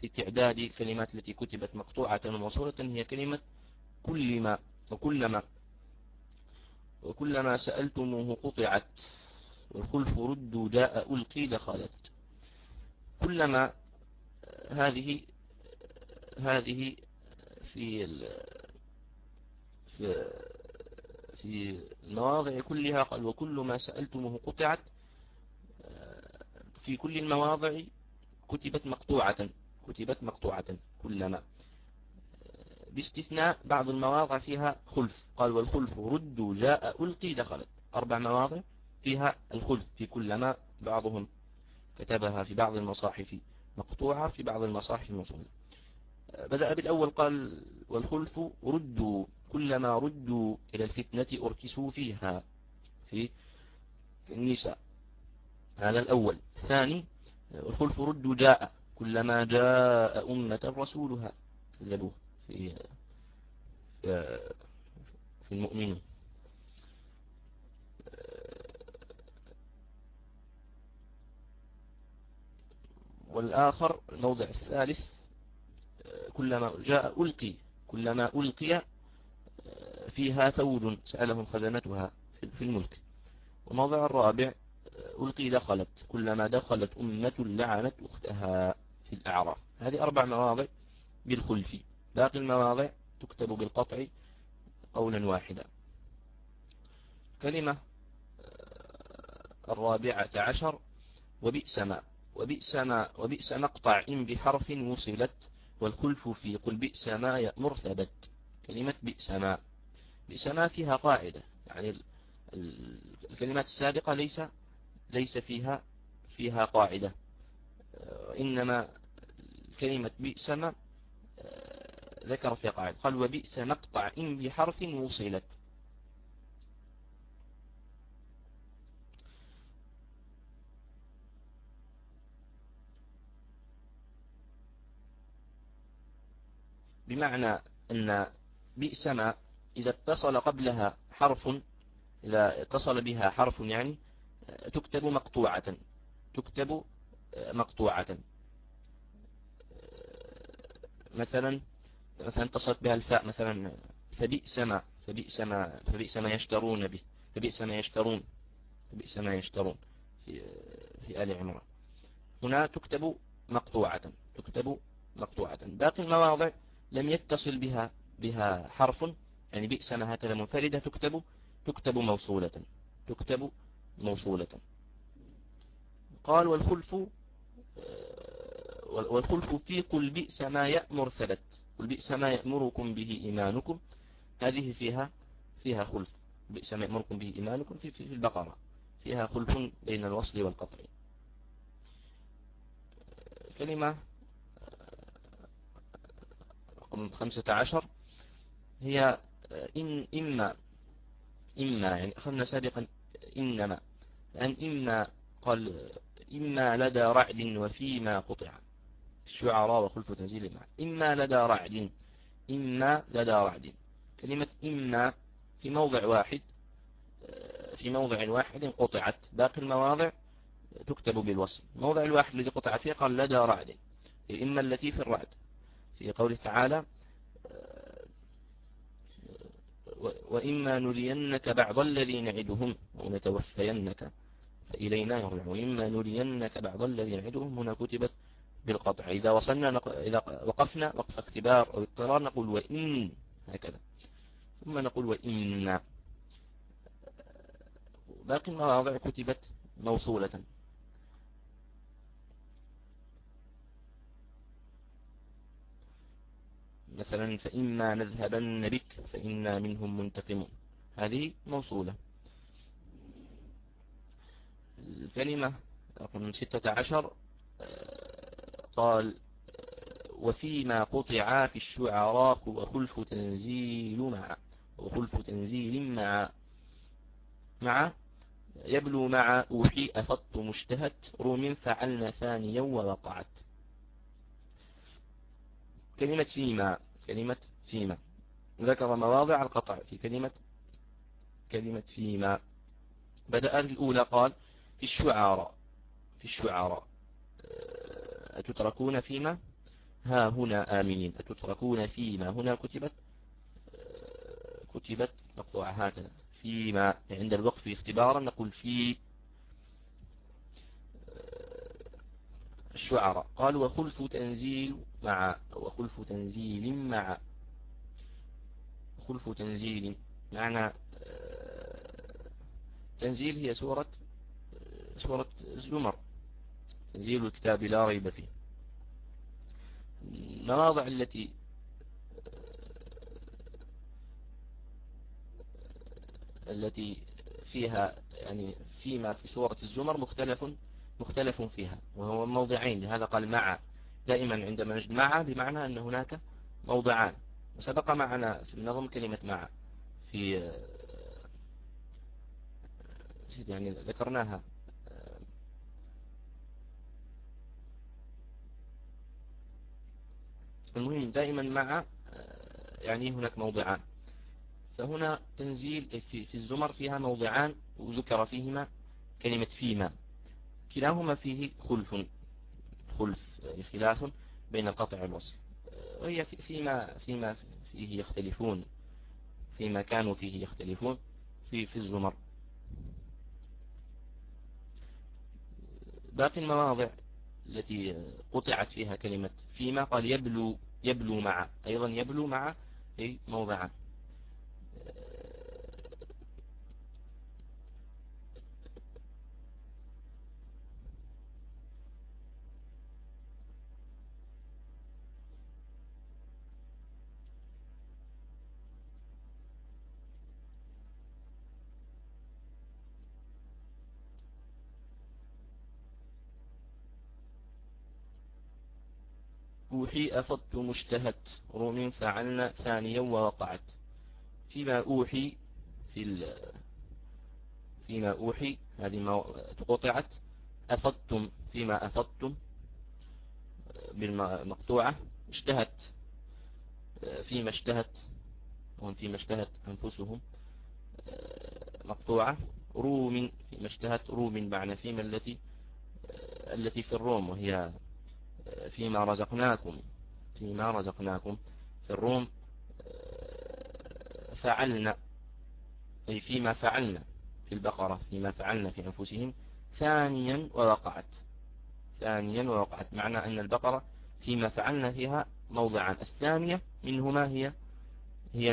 في تعداد الكلمات التي كتبت مقطوعة وموصولة هي كلمة كلما وكلما وكلما سألتموه قطعت والخلف ردوا جاء ألقي دخلت. كلما هذه هذه في في في المواضع كلها قال وكل ما سألتموه قطعت في كل المواضع كتبت مقطوعة كتبت مقطوعة كلما. باستثناء بعض المواضع فيها خلف. قال والخلف ردوا جاء ألقي دخلت. أربع مواضع فيها الخلف في كلما بعضهم. كتبها في بعض المصاحف مقطوعة في بعض المصاحف الموصولة. بدأ بالأول قال والخلف ردوا كلما ردوا إلى الفتنة أركسوا فيها في النساء. هذا الأول. الثاني الخلف ردوا جاء كلما جاء أمة رسولها. كذبوه في في المؤمنين. والآخر الموضع الثالث كلما جاء ألقي كلما ألقي فيها ثوج سألهم خزنتها في الملك. والموضع الرابع ألقي دخلت كلما دخلت أمة لعنت أختها في الأعراف. هذه أربع مواضع بالخلف. باقي المواضع تكتب بالقطع قولا واحدا. كلمة الرابعة عشر وبئس ما وبئس ما وبئس مقطع إن بحرف وصلت والخلف في قل بئس ما يأمر ثبت. كلمة بئس ما. بئس ما فيها قاعدة. يعني الكلمات السابقة ليس ليس فيها فيها قاعدة. إنما كلمة بئس ما ذكر فيها قاعدة. قال وبئس مقطع إن بحرف وصلت. بمعنى أن بئس ما إذا اتصل قبلها حرف إذا اتصل بها حرف يعني تكتب مقطوعة. تكتب مقطوعة. مثلا مثلا اتصلت بها الفاء مثلا فبئس ما فبئس ما فبئس ما يشترون به فبئس ما يشترون فبئس ما يشترون في في آل عمران. هنا تكتب مقطوعة. تكتب مقطوعة. باقي المواضع لم يتصل بها بها حرف يعني بئس ما هكذا منفردة تكتب تكتب موصولة. تكتب موصولة. قال والخلف والخلف في قل بئس ما يأمر ثبت قل بئس ما يأمركم به إيمانكم. هذه فيها فيها خلف. بئس ما يأمركم به إيمانكم في, في, في البقرة. فيها خلف بين الوصل والقطع. كلمة رقم خمسة عشر. هي إن إما إما يعني أخذنا سابقا إنما أن إما قال إما لدى رعد وفيما قطع. الشعراء وخلف تنزيل معه إما لدى رعد إما لدى رعد. كلمة إما في موضع واحد في موضع واحد قطعت. باقي المواضع تكتب بالوصل الموضع الواحد الذي قطعت فيه قال لدى رعد. إما التي في الرعد. في قوله تعالى وإما نرينك بعض الذي نعدهم أو نتوفينك فإلينا يرجعون. وإما نرينك بعض الذي نعدهم هنا كتبت بالقطع. إذا وصلنا نق... إذا وقفنا وقف اختبار أو اضطرار نقول وإن هكذا. ثم نقول وإن. باقي المواضع كتبت موصولة. مثلا فإما نذهبن بك فإنا منهم منتقمون. هذه موصولة. الكلمة رقم ستة عشر آه، قال آه، وفيما قطع في الشعراء وخلف تنزيل مع وخلف تنزيل مع مع يبلو مع أوحي أفضت مشتهت روم فعلنا ثانيا ووقعت. كلمة فيما كلمة فيما. ذكر مواضع القطع في كلمة كلمة فيما. بدأ الأولى قال في الشعراء في الشعراء. أه، أتتركون فيما؟ ها هنا آمنين. أتتركون فيما؟ هنا كتبت أه، كتبت مقطوعة هكذا. فيما عند الوقف اختبارا نقول في الشعراء. قال وخلف تنزيل مع وخلف تنزيل مع خلف تنزيل معنى آه، تنزيل هي سورة آه، سورة الزمر تنزيل الكتاب لا ريب فيه. المواضع التي آه، التي فيها يعني فيما في سورة الزمر مختلف مختلف فيها وهو موضعين لهذا قال مع. دائما عندما نجد مع بمعنى أن هناك موضعان. وسبق معنا في النظم كلمة مع في يعني ذكرناها المهم دائما مع يعني هناك موضعان. فهنا تنزيل في الزمر فيها موضعان وذكر فيهما كلمة فيما. كلاهما فيه خلف. خلف يعني خلاف بين القطع والوصف. وهي فيما فيما فيه يختلفون فيما كانوا فيه يختلفون في في الزمر. باقي المواضع التي قطعت فيها كلمة فيما قال يبلو يبلو مع أيضا يبلو مع أي موضعان. أوحي أفضت مشتهت روم فعلنا ثانيا ووقعت. فيما أوحي في فيما أوحي هذه ما قطعت. أفضتم فيما أفضتم بالمقطوعة اشتهت. فيما اشتهت وهم فيما اشتهت أنفسهم. مقطوعة روم فيما اشتهت روم معنى فيما التي التي في الروم وهي فيما رزقناكم فيما رزقناكم في الروم فعلنا أي فيما فعلنا في البقرة فيما فعلنا في أنفسهم ثانيا ووقعت ثانيا ووقعت معنى أن البقرة فيما فعلنا فيها موضعان الثانية منهما هي هي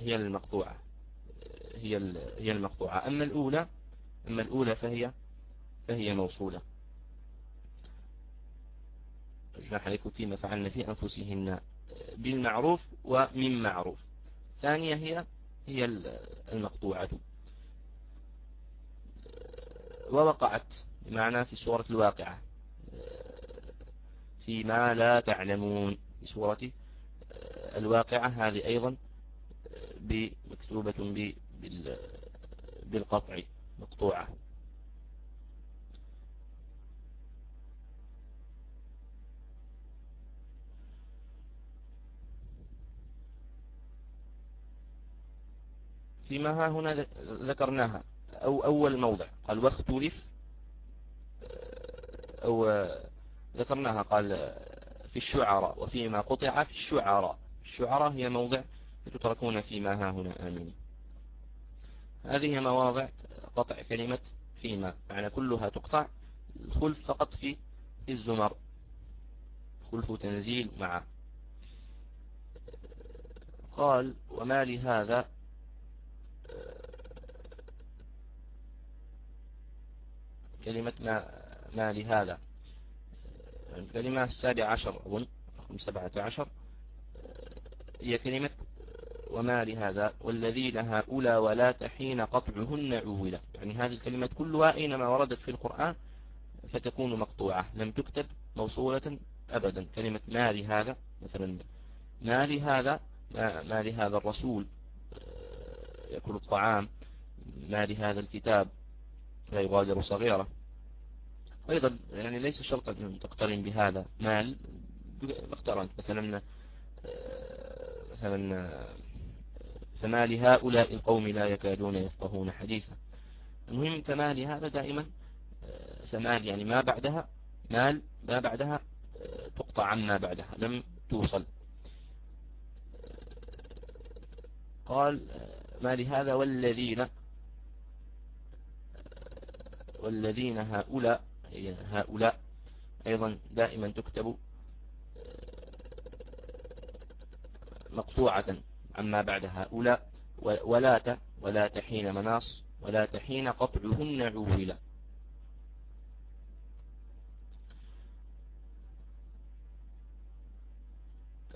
هي المقطوعة هي هي المقطوعة أما الأولى أما الأولى فهي فهي موصولة. جناح عليكم فيما فعلن في أنفسهن بالمعروف ومن معروف. ثانية هي هي المقطوعة. ووقعت بمعنى في سورة الواقعة. فيما لا تعلمون. في سورة الواقعة هذه أيضا بمكتوبة بالقطع مقطوعة. فيما ها هنا ذكرناها. أو أول موضع. قال واختلف أو ذكرناها. قال في الشعراء. وفيما قطع في الشعراء. الشعراء هي موضع تتركون فيما ها هنا. آمين. هذه مواضع قطع كلمة فيما. معنى كلها تقطع. الخلف فقط في الزمر. خلف تنزيل مع. قال وما لهذا كلمة ما, ما لهذا. الكلمة السابعة عشر أظن رقم سبعة عشر هي كلمة وما لهذا. والذين هؤلاء ولا تحين قطعهن عولا. يعني هذه الكلمة كلها أينما وردت في القرآن فتكون مقطوعة. لم تكتب موصولة أبدا. كلمة ما لهذا مثلا ما لهذا ما لهذا الرسول يأكل الطعام ما لهذا الكتاب. لا يغادر صغيرة. أيضا يعني ليس شرطا أن تقترن بهذا مال. اقترنت مثلا آه، مثلا فما لهؤلاء القوم لا يكادون يفقهون حديثا. المهم فما لهذا دائما فمال آه، يعني ما بعدها مال ما بعدها آه، تقطع عما بعدها لم توصل. قال ما لهذا والذين والذين هؤلاء هؤلاء أيضا دائما تكتب مقطوعة عما بعد هؤلاء ولا ولا تحين مناص ولا تحين قطعهن عولا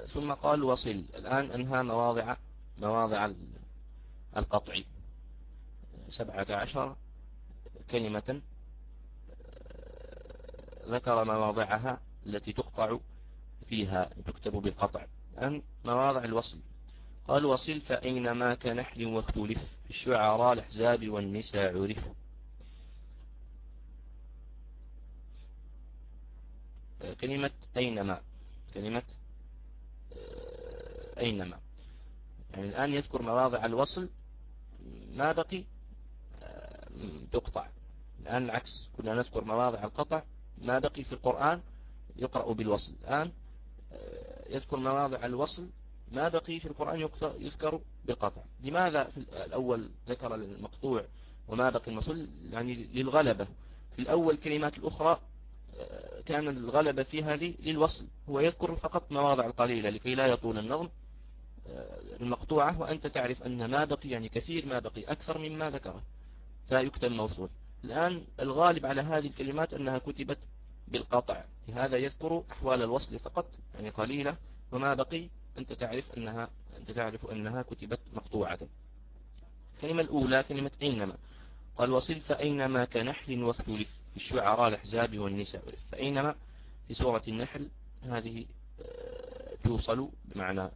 ثم قال وصل. الآن أنهى مواضع مواضع القطع. سبعة عشر كلمة ذكر مواضعها التي تقطع فيها تكتب بالقطع أن مواضع الوصل. قال وصل فأينما كنحل واختلف. الشعراء الأحزاب والنساء عرف. كلمة أينما. كلمة آه، أينما. يعني الآن يذكر مواضع الوصل ما بقي؟ آه، تقطع. الآن العكس. كنا نذكر مواضع القطع. ما بقي في القرآن يقرأ بالوصل. الآن آه، يذكر مواضع الوصل. ما بقي في القرآن يذكر بالقطع. لماذا في الأول ذكر المقطوع وما بقي الموصول يعني للغلبة. في الأول كلمات الأخرى آه، كان الغلبة فيها للوصل. هو يذكر فقط مواضع القليلة لكي لا يطول النظم آه، المقطوعة. وأنت تعرف أن ما بقي يعني كثير ما بقي أكثر مما ذكره. فيكتب موصول. الآن الغالب على هذه الكلمات أنها كتبت بالقطع. لهذا يذكر أحوال الوصل فقط يعني قليلة. وما بقي؟ أنت تعرف أنها أنت تعرف أنها كتبت مقطوعة. الكلمة الأولى كلمة أينما. قال وصل فأينما كنحل واختلف في الشعراء الأحزاب والنساء. فأينما في سورة النحل هذه آه، توصل بمعنى آه،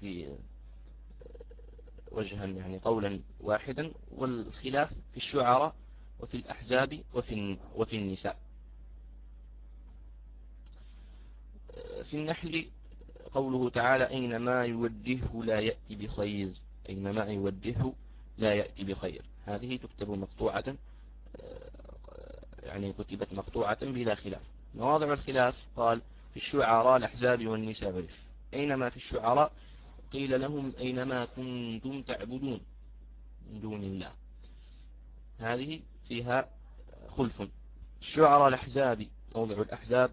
في آه، وجها يعني قولا واحدا. والخلاف في الشعراء وفي الأحزاب وفي وفي النساء. في النحل قوله تعالى أينما يوجهه لا يأتي بخير أينما يوجهه لا يأتي بخير. هذه تكتب مقطوعة يعني كتبت مقطوعة بلا خلاف. مواضع الخلاف قال في الشعراء الأحزاب والنساء أينما في الشعراء قيل لهم أينما كنتم تعبدون من دون الله. هذه فيها خلف. الشعراء الأحزاب موضع الأحزاب.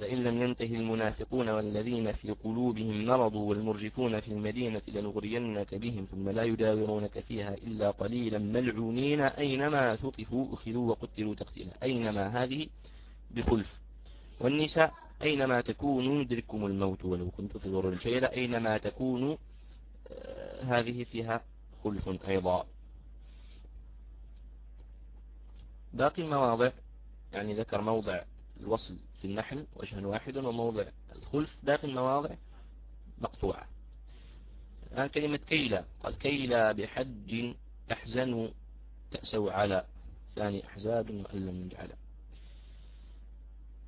لئن لم ينتهي المنافقون والذين في قلوبهم مرض والمرجفون في المدينة لنغرينك بهم ثم لا يداورونك فيها إلا قليلا. ملعونين أينما ثقفوا أخذوا وقتلوا تقتيلا. أينما هذه؟ بخلف. والنساء أينما تكونوا يدرككم الموت ولو كنت في ضر الشيلة أينما تكونوا آه، هذه فيها خلف أيضا. باقي المواضع يعني ذكر موضع الوصل في النحل وجها واحدا وموضع الخلف باقي المواضع مقطوعة. الآن كلمة كيلا قال كيلا بحج تحزنوا تأسوا على ثاني أحزاب مؤلم نجعل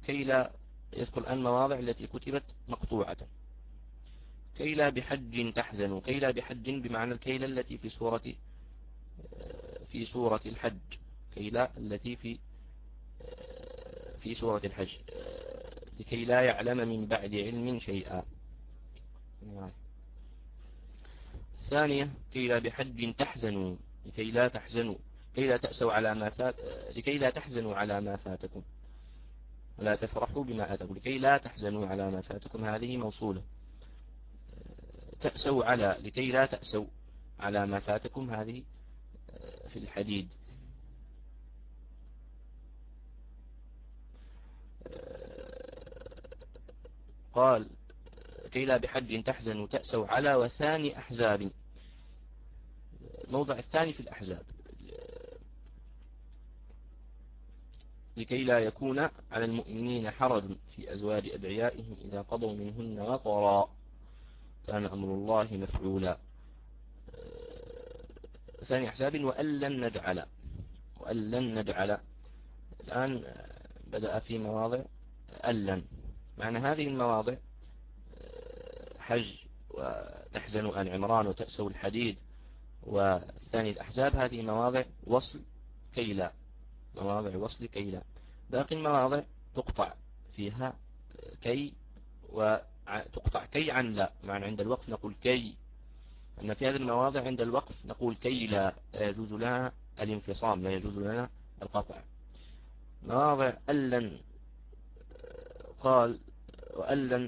كيلا يذكر الآن مواضع التي كتبت مقطوعة. كيلا بحج تحزنوا كيلا بحج بمعنى الكيلة التي في سورة في سورة الحج. كيلا التي في في سورة الحج لكي لا يعلم من بعد علم شيئا. ثانية كي لا بحج تحزنوا لكي لا تحزنوا كي لا تأسوا على ما فات لكي لا تحزنوا على ما فاتكم. ولا تفرحوا بما أتوا لكي لا تحزنوا على ما فاتكم. هذه موصولة. تأسوا على لكي لا تأسوا على ما فاتكم هذه في الحديد. قال كي لا بحج تحزن وتأسوا على وثاني أحزاب. الموضع الثاني في الأحزاب. لكي لا يكون على المؤمنين حرج في أزواج أدعيائهم إذا قضوا منهن وطرا كان أمر الله مفعولا. ثاني أحزاب وأن لن نجعل وأن لن نجعل. الآن بدأ في مواضع ألن معنى هذه المواضع آه، حج وتحزن آل عمران وتأسوا الحديد وثاني الأحزاب هذه مواضع وصل كيلا مواضع وصل كيلا باقي المواضع تقطع فيها كي وتقطع كي عن لا. معنى عند الوقف نقول كي. أن في هذه المواضع عند الوقف نقول كي لا يجوز لنا الانفصام لا يجوز لنا القطع. مواضع ألن قال وألن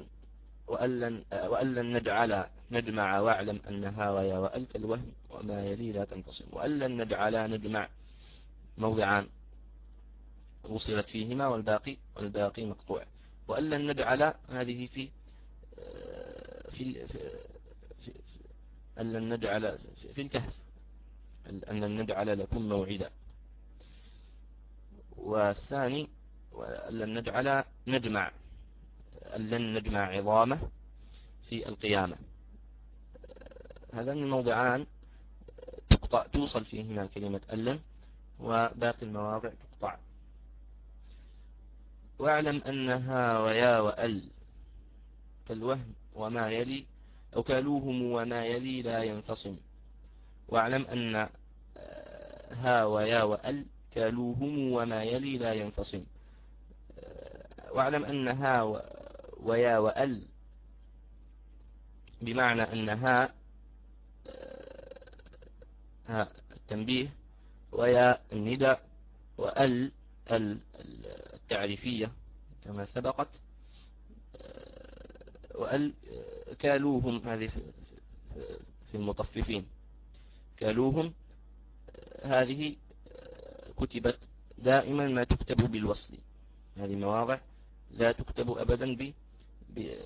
وألن وألن نجعل نجمع واعلم أنها ويا وألك الوهم وما يلي لا تنفصل وألن نجعل نجمع موضعان وصلت فيهما والباقي والباقي مقطوع. وألن نجعل هذه في في في, في ألن نجعل في الكهف. أن نجعل لكم موعدا. والثاني لن نجعل نجمع. لن نجمع عظامه في القيامة. هذان الموضعان تقطع توصل فيهما كلمة ألن وباقي المواضع تقطع. واعلم أنها ويا وأل كالوهم وما يلي أو كالوهم وما يلي لا ينفصم. واعلم أن ها ويا وأل كالوهم وما يلي لا ينفصم. واعلم أن ها ويا وأل. بمعنى أن ها ها التنبيه ويا الندى وأل التعريفية كما سبقت وأل كالوهم هذه في المطففين. كالوهم هذه كتبت دائما ما تكتب بالوصل. هذه مواضع لا تكتب أبدا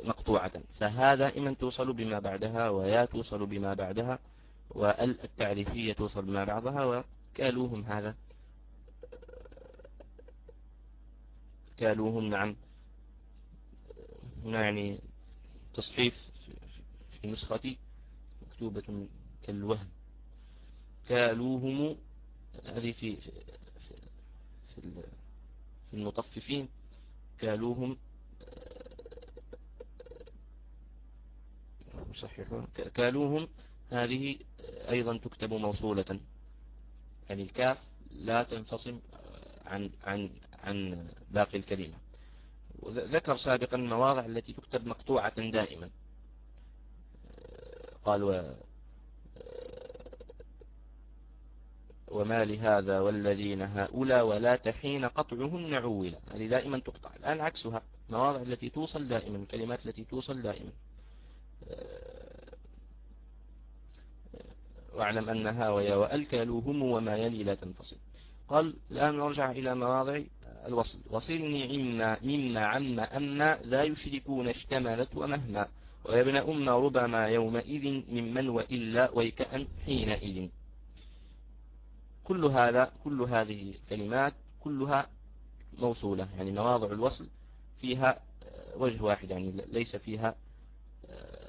مقطوعة. فها دائما توصل بما بعدها ويا توصل بما بعدها وال التعريفية توصل بما بعدها وكالوهم هذا. كالوهم نعم. هنا يعني تصحيف في نسختي مكتوبة كالوهم. كالوهم هذه في في المطففين. كالوهم مصححون كالوهم هذه أيضا تكتب موصولة. يعني الكاف لا تنفصل عن عن عن باقي الكلمة. ذكر سابقا المواضع التي تكتب مقطوعة دائما. قال و وما لهذا والذين هؤلاء ولا تحين قطعهن عولا هذه دائما تقطع. الآن عكسها. المواضع التي توصل دائما الكلمات التي توصل دائما. واعلم أنها ويا وألكالوهم وما يلي لا تنفصل. قال الآن نرجع إلى مواضع الوصل. وصلني عما مما عم أما لا يشركون اشتملت ومهما ويبن أم ربما يومئذ ممن وإلا ويكأن حينئذ. كل هذا كل هذه الكلمات كلها موصولة. يعني مواضع الوصل فيها وجه واحد. يعني ليس فيها آه،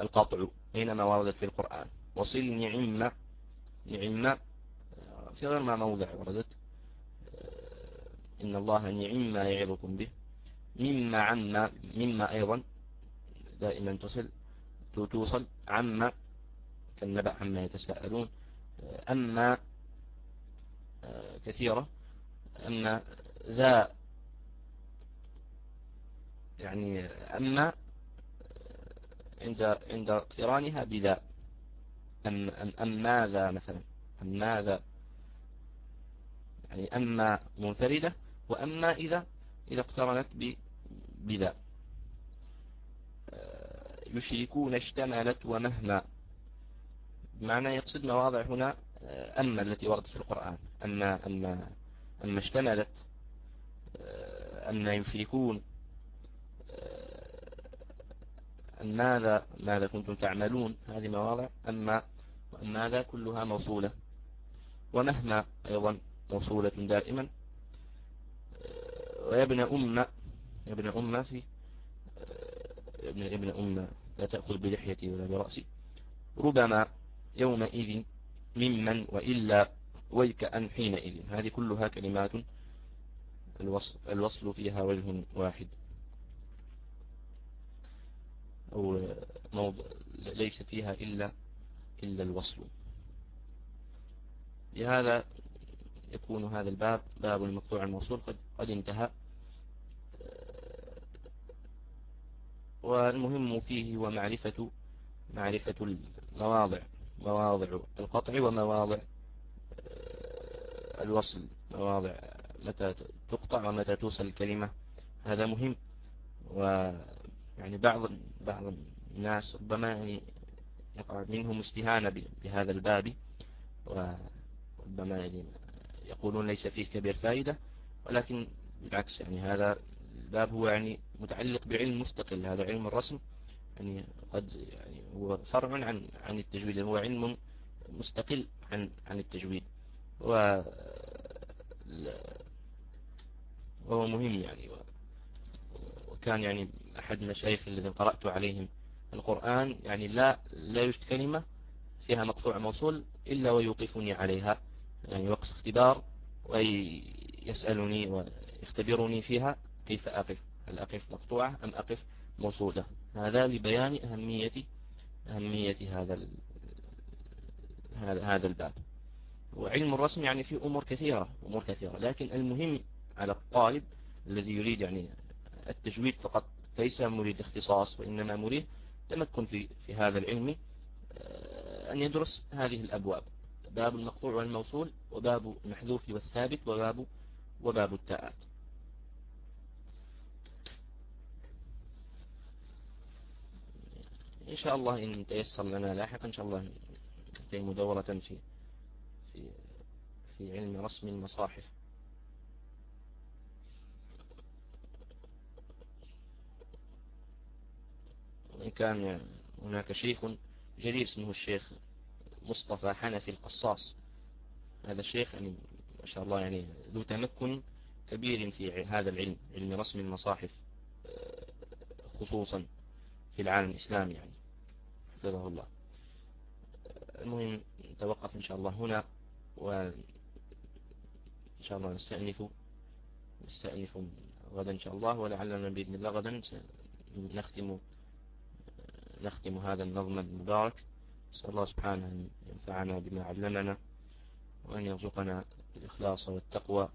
القطع حينما وردت في القرآن. وصل نعمة نعمة في غير ما موضع وردت. إن الله نعم ما يعظكم به. مما عما مما أيضا دائما تصل توصل عما كالنبأ عما يتساءلون. أما كثيرة أما ذا يعني أما عند عند اقترانها بذا. أم, أم, أم ماذا مثلا؟ أم ماذا؟ يعني أما منفردة وأما إذا إذا اقترنت بذا. آه، يشركون اشتملت ومهما. بمعنى يقصد مواضع هنا آه، أما التي وردت في القرآن. أما أما أما اشتملت آه، أما يشركون ماذا ماذا كنتم تعملون؟ هذه مواضع. أما وماذا كلها موصولة. ومهما أيضا موصولة دائما. ويبنى أمة يبنى أمة في ابن ابن أمة لا تأخذ بلحيتي ولا برأسي. ربما يومئذ ممن وإلا ويك أن حينئذ. هذه كلها كلمات الوصل, الوصل فيها وجه واحد. أو موضع ليس فيها إلا إلا الوصل. لهذا يكون هذا الباب باب المقطوع الموصول قد, قد انتهى. والمهم فيه هو معرفة معرفة المواضع مواضع القطع ومواضع الوصل مواضع متى تقطع ومتى توصل الكلمة. هذا مهم. ويعني بعض بعض الناس ربما يعني يقع منهم استهانة بهذا الباب وربما يعني يقولون ليس فيه كبير فائدة ولكن بالعكس يعني هذا الباب هو يعني متعلق بعلم مستقل هذا علم الرسم يعني قد يعني هو فرع عن عن التجويد هو علم مستقل عن عن التجويد و وهو مهم يعني وكان يعني أحد المشايخ الذين قرأت عليهم القرآن يعني لا لا يوجد كلمة فيها مقطوع موصول إلا ويوقفني عليها يعني وقت اختبار ويسألني ويختبرني فيها كيف أقف؟ هل أقف مقطوعة أم أقف موصولة؟ هذا لبيان أهمية أهمية هذا هذا الباب. وعلم الرسم يعني في أمور كثيرة أمور كثيرة لكن المهم على الطالب الذي يريد يعني التجويد فقط ليس مريد اختصاص وإنما مريد تمكن في في هذا العلم آه، أن يدرس هذه الأبواب. باب المقطوع والموصول وباب المحذوف والثابت وباب وباب التاءات. إن شاء الله إن تيسر لنا لاحقا إن شاء الله نقيم دورة في في في علم رسم المصاحف وإن كان هناك شيخ جليل اسمه الشيخ مصطفى حنفي القصاص. هذا الشيخ يعني ما شاء الله يعني ذو تمكن كبير في هذا العلم علم رسم المصاحف آه، خصوصا في العالم الإسلامي يعني. حفظه الله. المهم نتوقف إن شاء الله هنا وإن شاء الله نستأنف نستأنف غدا إن شاء الله ولعلنا بإذن الله غدا نختم نختم هذا النظم المبارك. نسأل الله سبحانه أن ينفعنا بما علمنا وأن يرزقنا الإخلاص والتقوى.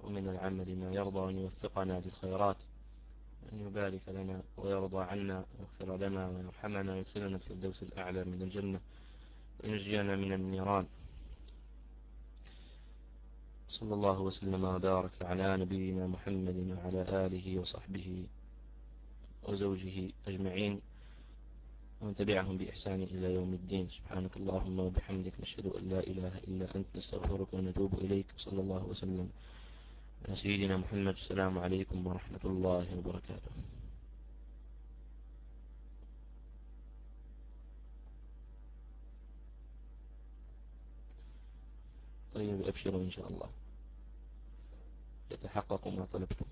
ومن العمل ما يرضى وأن يوفقنا للخيرات. أن يبارك لنا ويرضى عنا ويغفر لنا ويرحمنا ويدخلنا في الدوس الأعلى من الجنة وينجينا من النيران. صلى الله وسلم وبارك على نبينا محمد وعلى آله وصحبه وزوجه أجمعين. ومن تبعهم بإحسان إلى يوم الدين. سبحانك اللهم وبحمدك نشهد أن لا إله إلا أنت نستغفرك ونتوب إليك. صلى الله وسلم على سيدنا محمد. السلام عليكم ورحمة الله وبركاته. طيب أبشروا إن شاء الله. يتحقق ما طلبتم.